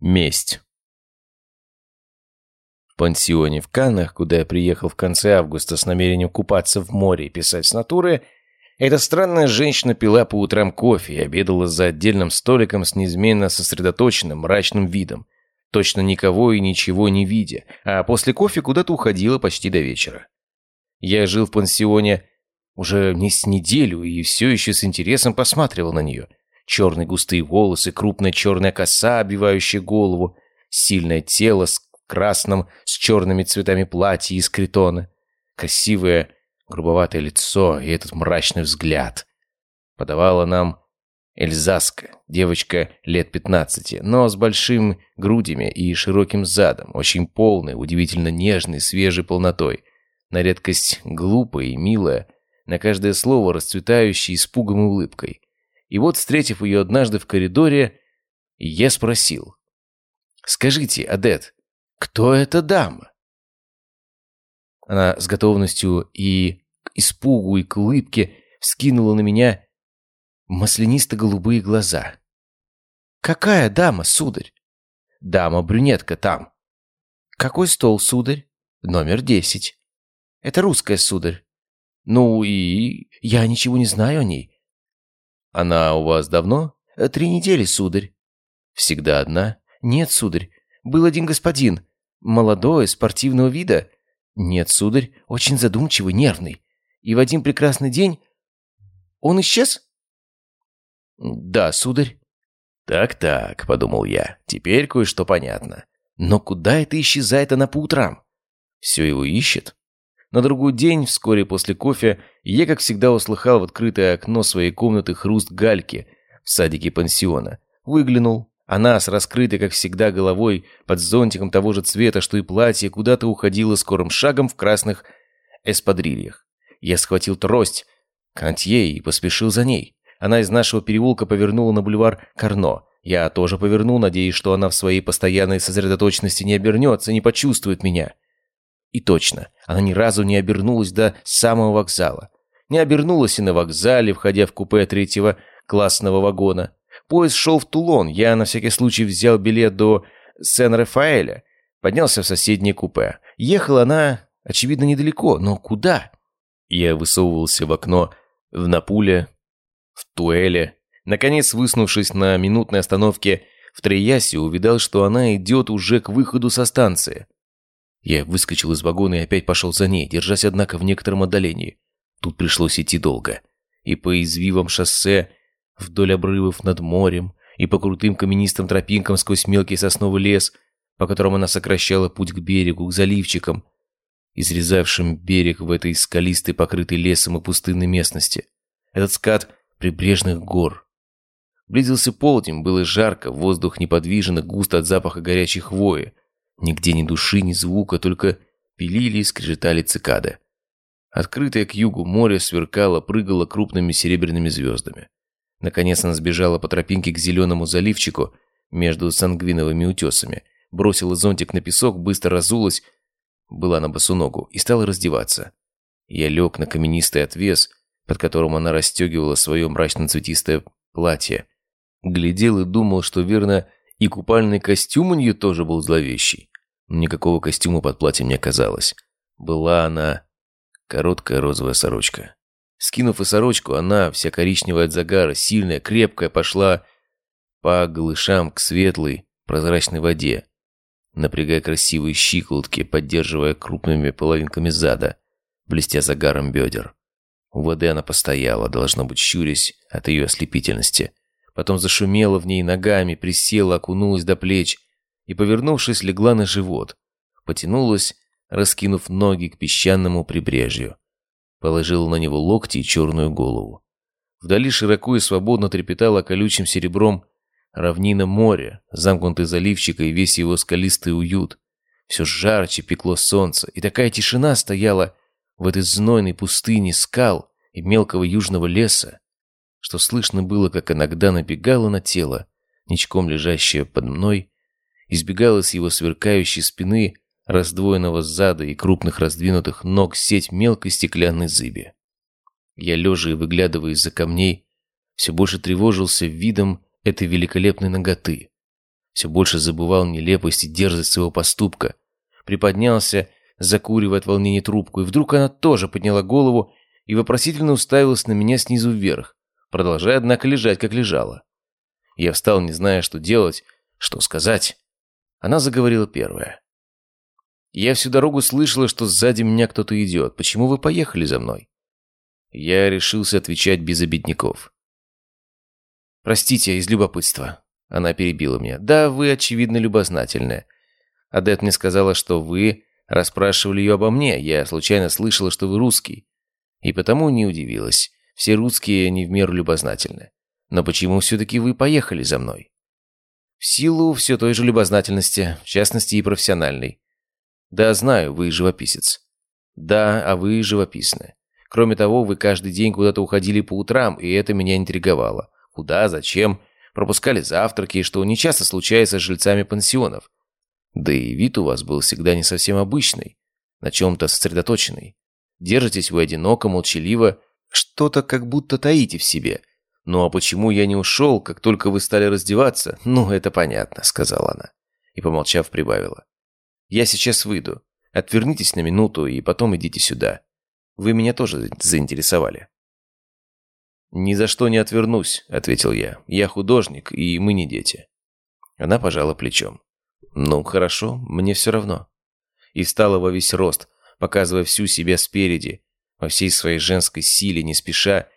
Месть. В пансионе в Каннах, куда я приехал в конце августа с намерением купаться в море и писать с натуры, эта странная женщина пила по утрам кофе и обедала за отдельным столиком с неизменно сосредоточенным, мрачным видом, точно никого и ничего не видя, а после кофе куда-то уходила почти до вечера. Я жил в пансионе уже не с неделю и все еще с интересом посматривал на нее – черные густые волосы, крупная черная коса, обвивающая голову, сильное тело с красным, с черными цветами платья из критона, красивое, грубоватое лицо и этот мрачный взгляд. Подавала нам Эльзаска, девочка лет пятнадцати, но с большим грудями и широким задом, очень полной, удивительно нежной, свежей полнотой, на редкость глупая и милая, на каждое слово расцветающей испугом и улыбкой. И вот, встретив ее однажды в коридоре, я спросил. «Скажите, Адет, кто эта дама?» Она с готовностью и к испугу, и к улыбке вскинула на меня маслянисто-голубые глаза. «Какая дама, сударь?» «Дама-брюнетка там». «Какой стол, сударь?» «Номер десять». «Это русская, сударь». «Ну и я ничего не знаю о ней. «Она у вас давно?» «Э, «Три недели, сударь». «Всегда одна?» «Нет, сударь. Был один господин. Молодой, спортивного вида». «Нет, сударь. Очень задумчивый, нервный. И в один прекрасный день... Он исчез?» «Да, сударь». «Так-так», — подумал я, — «теперь кое-что понятно. Но куда это исчезает она по утрам? Все его ищет?» На другой день, вскоре после кофе, я, как всегда, услыхал в открытое окно своей комнаты хруст гальки в садике пансиона. Выглянул. Она с раскрытой, как всегда, головой, под зонтиком того же цвета, что и платье, куда-то уходила скорым шагом в красных эспадрильях. Я схватил трость Кантье и поспешил за ней. Она из нашего переулка повернула на бульвар Карно. Я тоже повернул, надеясь, что она в своей постоянной сосредоточенности не обернется, не почувствует меня. И точно, она ни разу не обернулась до самого вокзала. Не обернулась и на вокзале, входя в купе третьего классного вагона. Поезд шел в Тулон, я на всякий случай взял билет до Сен-Рафаэля, поднялся в соседнее купе. Ехала она, очевидно, недалеко, но куда? Я высовывался в окно в Напуле, в Туэле. Наконец, выснувшись на минутной остановке в Триясе, увидал, что она идет уже к выходу со станции. Я выскочил из вагона и опять пошел за ней, держась, однако, в некотором отдалении. Тут пришлось идти долго. И по извивам шоссе, вдоль обрывов над морем, и по крутым каменистым тропинкам сквозь мелкий сосновый лес, по которому она сокращала путь к берегу, к заливчикам, изрезавшим берег в этой скалистой, покрытой лесом и пустынной местности. Этот скат прибрежных гор. Близился полдень, было жарко, воздух неподвижен и густо от запаха горячей хвои. Нигде ни души, ни звука, только пилили и скрежетали цикады. Открытое к югу море сверкало, прыгало крупными серебряными звездами. Наконец она сбежала по тропинке к зеленому заливчику между сангвиновыми утесами, бросила зонтик на песок, быстро разулась, была на босу ногу, и стала раздеваться. Я лег на каменистый отвес, под которым она расстегивала свое мрачно-цветистое платье. Глядел и думал, что верно и купальный костюм у нее тоже был зловещий. Никакого костюма под платьем не оказалось. Была она короткая розовая сорочка. Скинув и сорочку, она, вся коричневая от загара, сильная, крепкая, пошла по голышам к светлой, прозрачной воде, напрягая красивые щиколотки, поддерживая крупными половинками зада, блестя загаром бедер. У воды она постояла, должно быть, щурясь от ее ослепительности – Потом зашумела в ней ногами, присела, окунулась до плеч и, повернувшись, легла на живот. Потянулась, раскинув ноги к песчаному прибрежью. Положила на него локти и черную голову. Вдали широко и свободно трепетала колючим серебром равнина моря, замкнутый заливчик и весь его скалистый уют. Все жарче пекло солнце, и такая тишина стояла в этой знойной пустыне скал и мелкого южного леса, что слышно было, как иногда набегала на тело, ничком лежащее под мной, избегала с его сверкающей спины, раздвоенного зада и крупных раздвинутых ног сеть мелкой стеклянной зыби. Я, лежа и выглядывая из-за камней, все больше тревожился видом этой великолепной ноготы. Все больше забывал нелепость и дерзость своего поступка. Приподнялся, закуривая от волнения трубку, и вдруг она тоже подняла голову и вопросительно уставилась на меня снизу вверх, продолжая, однако, лежать, как лежала. Я встал, не зная, что делать, что сказать. Она заговорила первая. «Я всю дорогу слышала, что сзади меня кто-то идет. Почему вы поехали за мной?» Я решился отвечать без обедняков. «Простите, из любопытства». Она перебила меня. «Да, вы, очевидно, любознательная. Адет мне сказала, что вы расспрашивали ее обо мне. Я случайно слышала, что вы русский. И потому не удивилась. Все русские не в меру любознательны. Но почему все-таки вы поехали за мной?» «В силу все той же любознательности, в частности и профессиональной. Да, знаю, вы живописец. Да, а вы живописны. Кроме того, вы каждый день куда-то уходили по утрам, и это меня интриговало. Куда, зачем? Пропускали завтраки, что нечасто случается с жильцами пансионов. Да и вид у вас был всегда не совсем обычный, на чем-то сосредоточенный. Держитесь вы одиноко, молчаливо, что-то как будто таите в себе. «Ну а почему я не ушел, как только вы стали раздеваться?» «Ну, это понятно», — сказала она. И, помолчав, прибавила. «Я сейчас выйду. Отвернитесь на минуту и потом идите сюда. Вы меня тоже заинтересовали». «Ни за что не отвернусь», — ответил я. «Я художник, и мы не дети». Она пожала плечом. «Ну, хорошо, мне все равно». И встала во весь рост, показывая всю себя спереди, во всей своей женской силе, не спеша,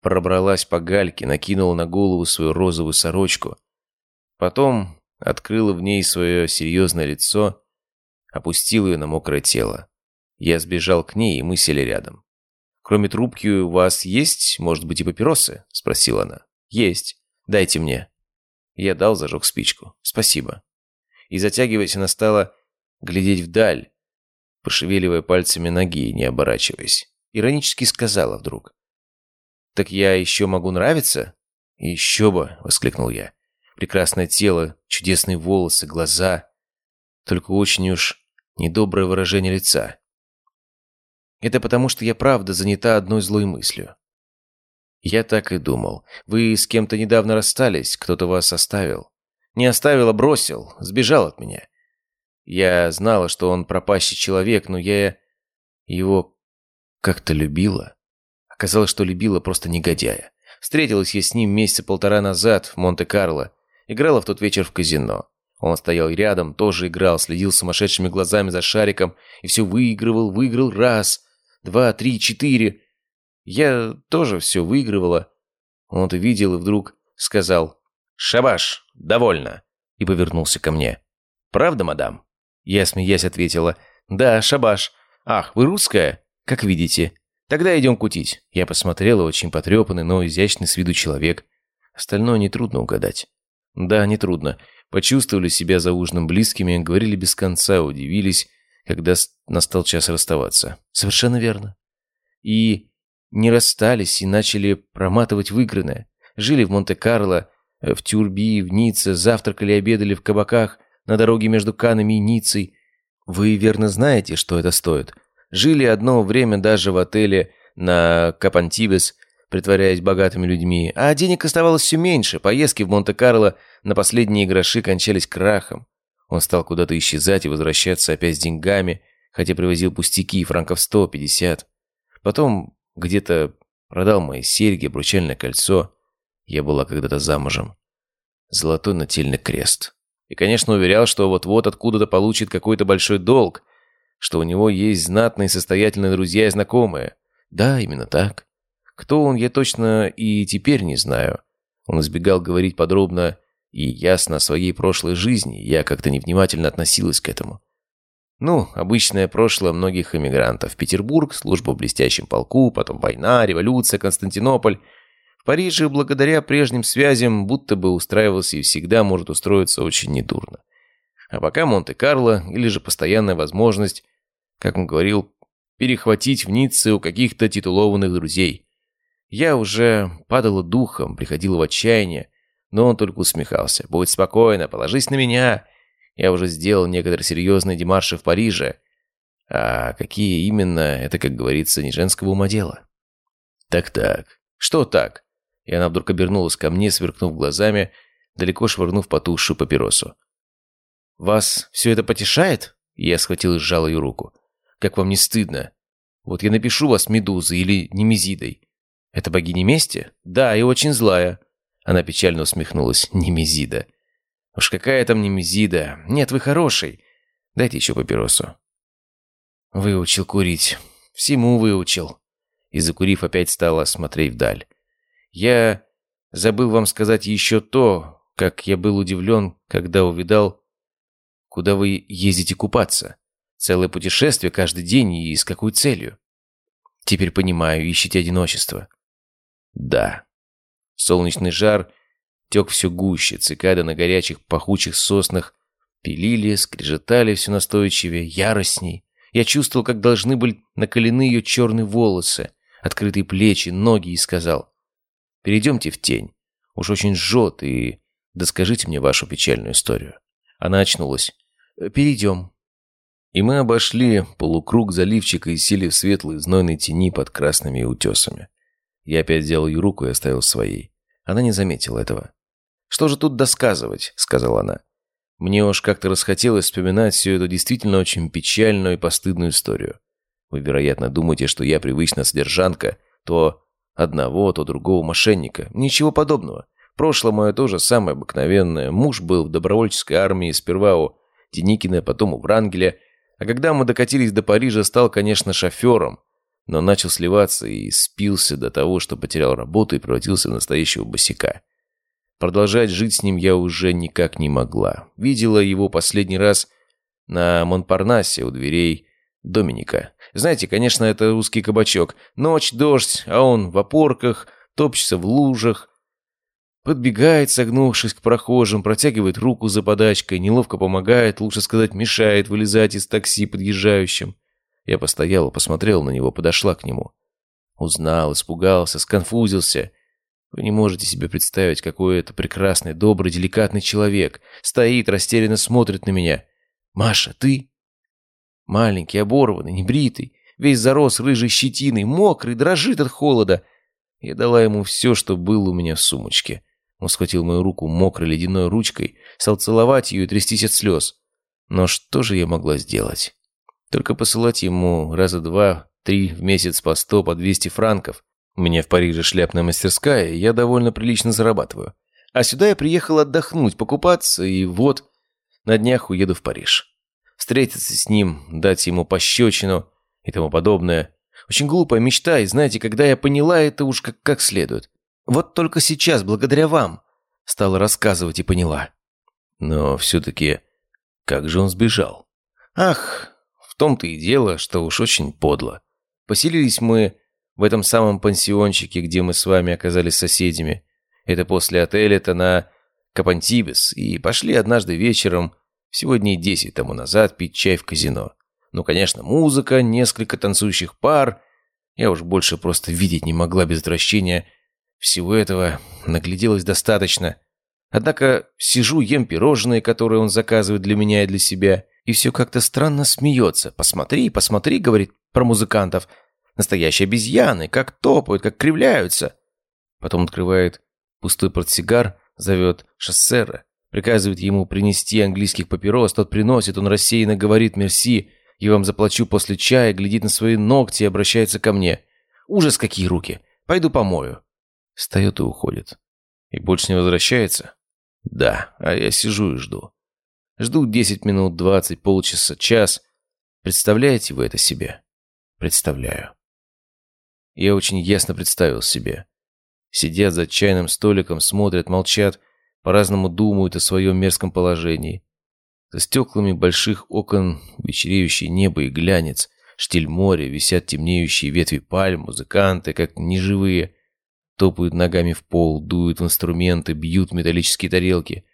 пробралась по гальке, накинула на голову свою розовую сорочку. Потом открыла в ней свое серьезное лицо, опустила ее на мокрое тело. Я сбежал к ней, и мы сели рядом. «Кроме трубки у вас есть, может быть, и папиросы?» – спросила она. «Есть. Дайте мне». Я дал, зажег спичку. «Спасибо». И затягиваясь, она стала глядеть вдаль, пошевеливая пальцами ноги, не оборачиваясь. Иронически сказала вдруг. «Так я еще могу нравиться?» «Еще бы!» — воскликнул я. «Прекрасное тело, чудесные волосы, глаза. Только очень уж недоброе выражение лица. Это потому, что я правда занята одной злой мыслью. Я так и думал. Вы с кем-то недавно расстались, кто-то вас оставил. Не оставил, а бросил, сбежал от меня. Я знала, что он пропащий человек, но я его как-то любила. Оказалось, что любила просто негодяя. Встретилась я с ним месяца полтора назад в Монте-Карло. Играла в тот вечер в казино. Он стоял рядом, тоже играл, следил сумасшедшими глазами за шариком и все выигрывал, выиграл раз, два, три, четыре. Я тоже все выигрывала. Он это видел и вдруг сказал «Шабаш, довольно!» и повернулся ко мне. «Правда, мадам?» Я, смеясь, ответила «Да, шабаш. Ах, вы русская? Как видите. Тогда идем кутить». Я посмотрела, очень потрепанный, но изящный с виду человек. Остальное нетрудно угадать. Да, нетрудно. Почувствовали себя за ужином близкими, говорили без конца, удивились, когда настал час расставаться. Совершенно верно. И не расстались, и начали проматывать выигранное. Жили в Монте-Карло, э, в Тюрби, в Ницце, завтракали обедали в кабаках на дороге между Канами и Ниццей. Вы верно знаете, что это стоит. Жили одно время даже в отеле на Капантибес, притворяясь богатыми людьми, а денег оставалось все меньше, поездки в Монте-Карло на последние гроши кончались крахом. Он стал куда-то исчезать и возвращаться опять с деньгами, хотя привозил пустяки, франков 150. Потом где-то продал мои серьги, обручальное кольцо. Я была когда-то замужем. Золотой нательный крест. И, конечно, уверял, что вот-вот откуда-то получит какой-то большой долг, что у него есть знатные состоятельные друзья и знакомые. Да, именно так. Кто он, я точно и теперь не знаю. Он избегал говорить подробно и ясно о своей прошлой жизни, я как-то невнимательно относилась к этому. Ну, обычное прошлое многих эмигрантов. Петербург, служба в блестящем полку, потом война, революция, Константинополь. В Париже, благодаря прежним связям, будто бы устраивался и всегда может устроиться очень недурно. А пока Монте-Карло, или же постоянная возможность, как он говорил, перехватить в Ницце у каких-то титулованных друзей. Я уже падала духом, приходила в отчаяние, но он только усмехался. «Будь спокойно, положись на меня. Я уже сделал некоторые серьезные демарши в Париже. А какие именно, это, как говорится, не женского ума дело». «Так-так. Что так?» И она вдруг обернулась ко мне, сверкнув глазами, далеко швырнув потухшую папиросу. «Вас все это потешает?» Я схватил и сжал ее руку. «Как вам не стыдно? Вот я напишу вас Медузой или Немезидой. Это богиня мести? Да, и очень злая». Она печально усмехнулась. «Немезида». «Уж какая там Немезида? Нет, вы хороший. Дайте еще папиросу». «Выучил курить. Всему выучил». И закурив, опять стала смотреть вдаль. «Я забыл вам сказать еще то, как я был удивлен, когда увидал, куда вы ездите купаться. Целое путешествие каждый день и с какой целью? Теперь понимаю, ищете одиночество. Да. Солнечный жар тек все гуще, цикады на горячих пахучих соснах пилили, скрежетали все настойчивее, яростней. Я чувствовал, как должны были накалены ее черные волосы, открытые плечи, ноги, и сказал, «Перейдемте в тень. Уж очень жжет, и доскажите мне вашу печальную историю». Она очнулась. «Перейдем», и мы обошли полукруг заливчика и сели в светлой знойной тени под красными утесами. Я опять взял ее руку и оставил своей. Она не заметила этого. «Что же тут досказывать?» — сказала она. «Мне уж как-то расхотелось вспоминать всю эту действительно очень печальную и постыдную историю. Вы, вероятно, думаете, что я привычна содержанка, то одного, то другого мошенника. Ничего подобного. Прошлое мое тоже самое обыкновенное. Муж был в добровольческой армии сперва у Деникина, потом у Врангеля — а когда мы докатились до Парижа, стал, конечно, шофером, но начал сливаться и спился до того, что потерял работу и превратился в настоящего босика. Продолжать жить с ним я уже никак не могла. Видела его последний раз на Монпарнасе у дверей Доминика. Знаете, конечно, это русский кабачок. Ночь, дождь, а он в опорках, топчется в лужах, Подбегает, согнувшись к прохожим, протягивает руку за подачкой, неловко помогает, лучше сказать, мешает вылезать из такси подъезжающим. Я постояла, посмотрела на него, подошла к нему. Узнал, испугался, сконфузился. Вы не можете себе представить, какой это прекрасный, добрый, деликатный человек. Стоит, растерянно смотрит на меня. «Маша, ты?» Маленький, оборванный, небритый, весь зарос рыжей щетиной, мокрый, дрожит от холода. Я дала ему все, что было у меня в сумочке. Он схватил мою руку мокрой ледяной ручкой, стал целовать ее и трястись от слез. Но что же я могла сделать? Только посылать ему раза два-три в месяц по сто, по двести франков. У меня в Париже шляпная мастерская, и я довольно прилично зарабатываю. А сюда я приехал отдохнуть, покупаться, и вот на днях уеду в Париж. Встретиться с ним, дать ему пощечину и тому подобное. Очень глупая мечта, и знаете, когда я поняла это уж как, как следует. Вот только сейчас, благодаря вам, стала рассказывать и поняла. Но все-таки, как же он сбежал? Ах, в том-то и дело, что уж очень подло. Поселились мы в этом самом пансиончике, где мы с вами оказались соседями. Это после отеля-то на Капантибес, и пошли однажды вечером, всего дней десять тому назад, пить чай в казино. Ну, конечно, музыка, несколько танцующих пар. Я уж больше просто видеть не могла без отвращения – всего этого нагляделось достаточно. Однако сижу, ем пирожные, которые он заказывает для меня и для себя, и все как-то странно смеется. «Посмотри, посмотри», — говорит про музыкантов. «Настоящие обезьяны, как топают, как кривляются». Потом открывает пустой портсигар, зовет шоссера, приказывает ему принести английских папирос, тот приносит, он рассеянно говорит «мерси», «я вам заплачу после чая», глядит на свои ногти и обращается ко мне. «Ужас, какие руки! Пойду помою». Встает и уходит. И больше не возвращается? Да, а я сижу и жду. Жду 10 минут, 20, полчаса, час. Представляете вы это себе? Представляю. Я очень ясно представил себе. Сидят за чайным столиком, смотрят, молчат, по-разному думают о своем мерзком положении. За стеклами больших окон вечереющее небо и глянец, штиль моря, висят темнеющие ветви пальм, музыканты, как неживые, топают ногами в пол, дуют инструменты, бьют металлические тарелки.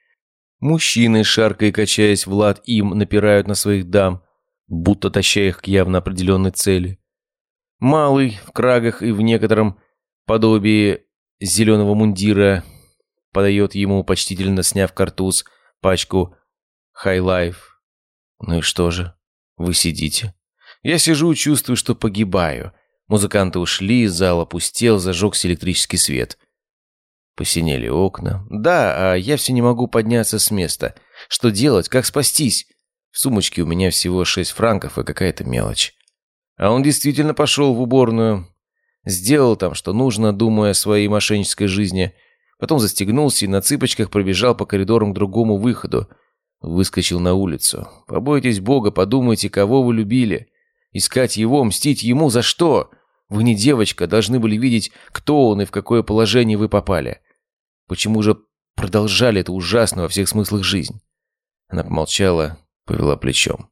Мужчины, шаркая и качаясь в лад, им напирают на своих дам, будто таща их к явно определенной цели. Малый, в крагах и в некотором подобии зеленого мундира, подает ему, почтительно сняв картуз, пачку «High Life». Ну и что же? Вы сидите. Я сижу и чувствую, что погибаю — Музыканты ушли, зал опустел, зажегся электрический свет. Посинели окна. Да, а я все не могу подняться с места. Что делать? Как спастись? В сумочке у меня всего шесть франков и какая-то мелочь. А он действительно пошел в уборную. Сделал там, что нужно, думая о своей мошеннической жизни. Потом застегнулся и на цыпочках пробежал по коридорам к другому выходу. Выскочил на улицу. Побойтесь Бога, подумайте, кого вы любили. Искать его, мстить ему за что? Вы не девочка, должны были видеть, кто он и в какое положение вы попали. Почему же продолжали это ужасно во всех смыслах жизнь? Она помолчала, повела плечом.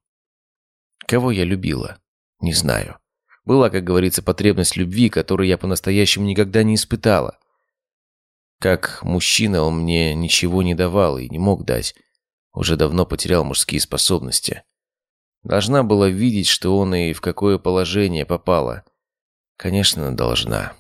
Кого я любила? Не знаю. Была, как говорится, потребность любви, которую я по-настоящему никогда не испытала. Как мужчина он мне ничего не давал и не мог дать. Уже давно потерял мужские способности. Должна была видеть, что он и в какое положение попала. Конечно, должна.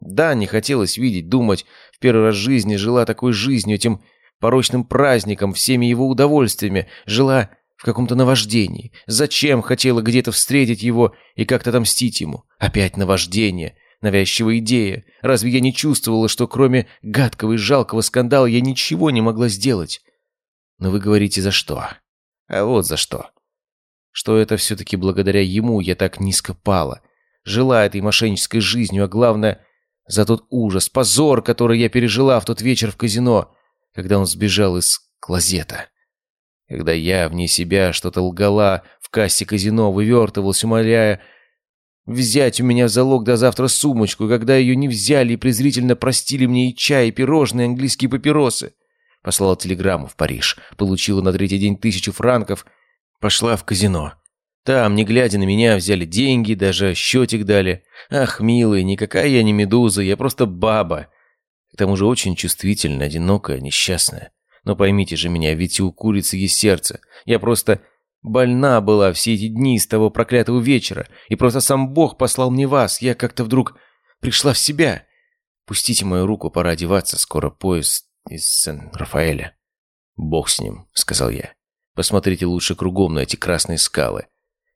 Да, не хотелось видеть, думать. В первый раз в жизни жила такой жизнью, этим порочным праздником, всеми его удовольствиями. Жила в каком-то наваждении. Зачем хотела где-то встретить его и как-то отомстить ему? Опять наваждение. Навязчивая идея. Разве я не чувствовала, что кроме гадкого и жалкого скандала я ничего не могла сделать? Но вы говорите, за что? А вот за что. Что это все-таки благодаря ему я так низко пала. Жила этой мошеннической жизнью, а главное, за тот ужас, позор, который я пережила в тот вечер в казино, когда он сбежал из клозета. Когда я вне себя что-то лгала в кассе казино, вывертывался, умоляя взять у меня в залог до завтра сумочку, когда ее не взяли и презрительно простили мне и чай, и пирожные, и английские папиросы. Послала телеграмму в Париж, получила на третий день тысячу франков, пошла в казино. Там, не глядя на меня, взяли деньги, даже счетик дали. Ах, милый, никакая я не медуза, я просто баба. К тому же очень чувствительная, одинокая, несчастная. Но поймите же меня, ведь у курицы есть сердце. Я просто больна была все эти дни с того проклятого вечера, и просто сам Бог послал мне вас. Я как-то вдруг пришла в себя. Пустите мою руку, пора одеваться, скоро поезд из Сен-Рафаэля. «Бог с ним», — сказал я. «Посмотрите лучше кругом на эти красные скалы.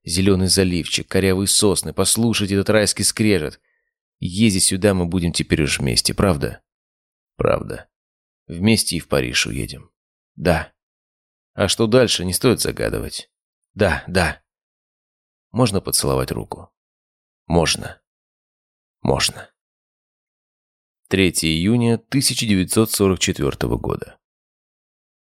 Зеленый заливчик, корявые сосны, послушайте этот райский скрежет. Ездить сюда мы будем теперь уж вместе, правда? Правда. Вместе и в Париж уедем. Да. А что дальше, не стоит загадывать. Да, да. Можно поцеловать руку? Можно. Можно. 3 июня 1944 года.